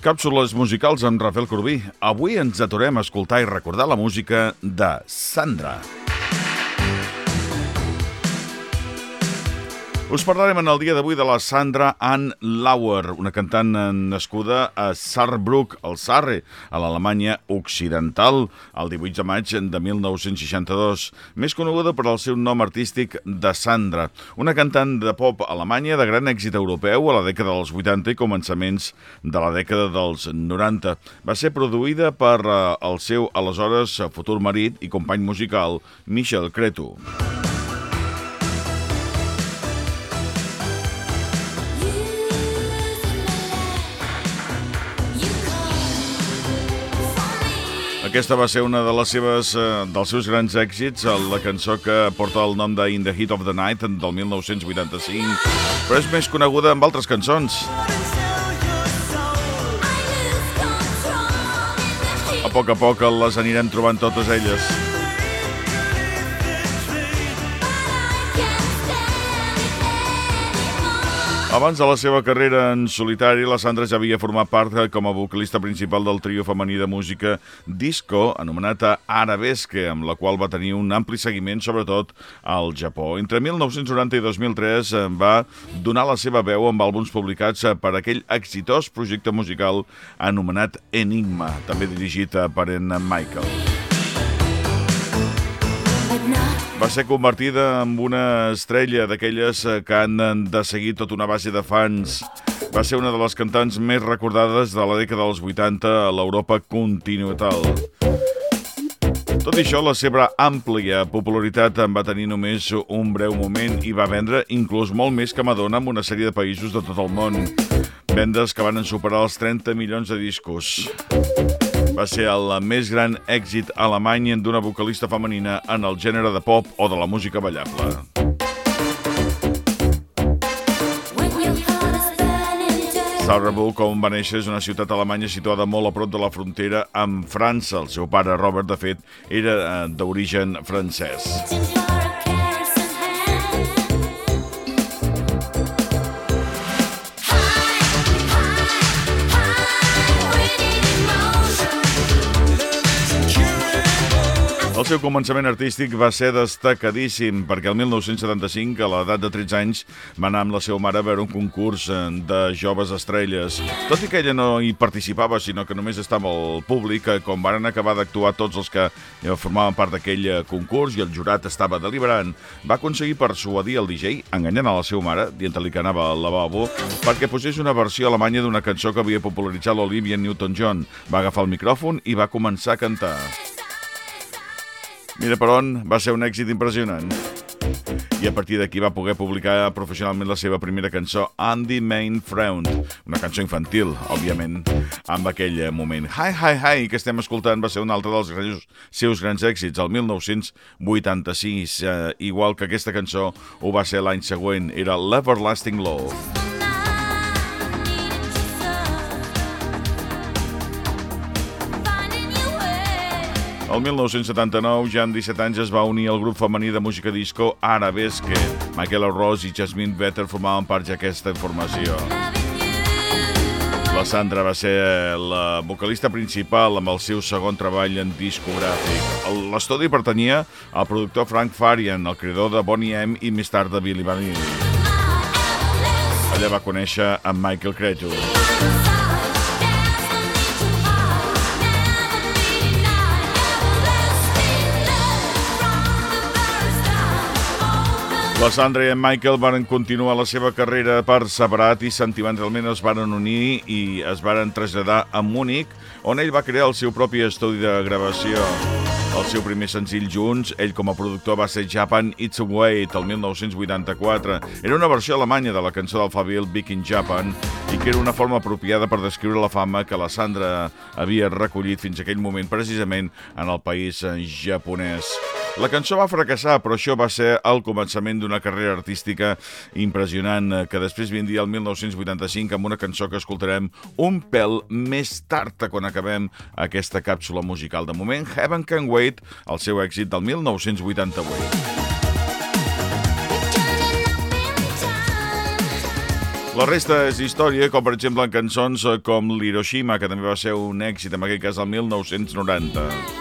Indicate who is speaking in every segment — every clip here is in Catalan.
Speaker 1: Càpsules musicals amb Rafael Corbí. Avui ens aturem a escoltar i recordar la música de Sandra. Us parlarem en el dia d'avui de la Sandra Ann Lauer, una cantant nascuda a Saarbrück, al Sarre, a l'Alemanya Occidental, el 18 de maig de 1962, més coneguda per al seu nom artístic de Sandra, una cantant de pop alemanya de gran èxit europeu a la dècada dels 80 i començaments de la dècada dels 90. Va ser produïda per eh, el seu aleshores futur marit i company musical, Michel Cretu. Aquesta va ser una de les seves, eh, dels seus grans èxits, la cançó que porta el nom de In the Heat of the Night del 1985, però és més coneguda amb altres cançons. A poc a poc les anirem trobant totes elles. Abans de la seva carrera en solitari, la Sandra ja havia format part com a vocalista principal del trio femení de música disco, anomenat Arabesque, amb la qual va tenir un ampli seguiment, sobretot al Japó. Entre 1990 i 2003 eh, va donar la seva veu amb àlbums publicats eh, per aquell exitós projecte musical anomenat Enigma, també dirigit per en Michael. Va ser convertida en una estrella d'aquelles eh, que han de seguir tota una base de fans. Va ser una de les cantants més recordades de la dècada dels 80 a l'Europa continental. Tot i això, la seva àmplia popularitat en va tenir només un breu moment i va vendre inclús molt més que Madonna en una sèrie de països de tot el món. Vendes que van superar els 30 milions de discos va ser el més gran èxit alemany d'una vocalista femenina en el gènere de pop o de la música ballable. Saarbrück, on va néixer, és una ciutat alemanya situada molt a prop de la frontera amb França. El seu pare, Robert, de fet, era eh, d'origen francès. El seu començament artístic va ser destacadíssim perquè el 1975, a l'edat de 13 anys, va anar amb la seva mare a veure un concurs eh, de joves estrelles. Tot i que ella no hi participava, sinó que només estava al públic, eh, com van acabar d'actuar tots els que eh, formaven part d'aquell concurs i el jurat estava deliberant, va aconseguir persuadir el DJ, enganyant a la seva mare, dient-li que anava al lavabo, perquè posés una versió alemanya d'una cançó que havia popularitzat l'Olivia Newton-John. Va agafar el micròfon i va començar a cantar. Mira per on va ser un èxit impressionant. I a partir d'aquí va poder publicar professionalment la seva primera cançó, Andy Main Frown, una cançó infantil, òbviament, amb aquell moment. Hi, hi, hi, que estem escoltant va ser un altre dels seus, seus grans èxits, el 1986, eh, igual que aquesta cançó ho va ser l'any següent, era l'Everlasting Love. El 1979, ja amb 17 anys, es va unir al grup femení de música disco Arabesque. Michaela Ross i Jasmine Vetter formaven part d'aquesta formació. La Sandra va ser la vocalista principal amb el seu segon treball en discogràfic. L'estudi pertanyia al productor Frank Farian, el creador de Bonnie M i més tard de Billy Vanilli. Allà va conèixer amb Michael Cretu. La Sandra i en Michael van continuar la seva carrera per separat i sentimentalment es van unir i es van traslladar a Múnich, on ell va crear el seu propi estudi de gravació. El seu primer senzill junts, ell com a productor va ser Japan It's a Wait, el 1984. Era una versió alemanya de la cançó del Fabil Big in Japan i que era una forma apropiada per descriure la fama que la Sandra havia recollit fins aquell moment precisament en el país japonès. La cançó va fracassar, però això va ser el començament d'una carrera artística impressionant que després vindria el 1985 amb una cançó que escoltarem un pèl més tard quan acabem aquesta càpsula musical. De moment, Heaven Can Wait, el seu èxit del 1988. La resta és història, com per exemple en cançons com l'Hiroshima, que també va ser un èxit, en aquest cas el 1990.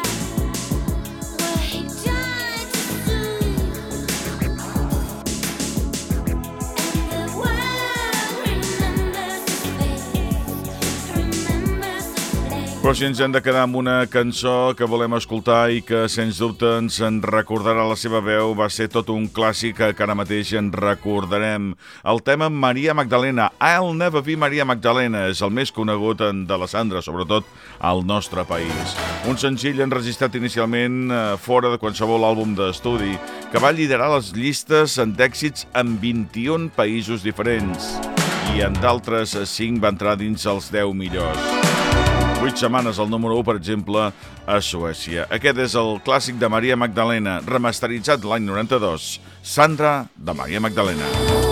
Speaker 1: Però si ens hem de quedar amb una cançó que volem escoltar i que, sens dubte, ens en recordarà la seva veu, va ser tot un clàssic que ara mateix en recordarem. El tema Maria Magdalena, I'll Never Be Maria Magdalena, és el més conegut de la Sandra, sobretot al nostre país. Un senzill enregistrat inicialment eh, fora de qualsevol àlbum d'estudi, que va liderar les llistes d'èxits en 21 països diferents i en d'altres 5 va entrar dins els 10 millors. 8 setmanes al número 1, per exemple, a Suècia. Aquest és el clàssic de Maria Magdalena, remasteritzat l'any 92. Sandra, de Maria Magdalena.